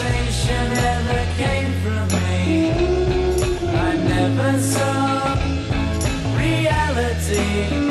ever came from me. I never saw reality.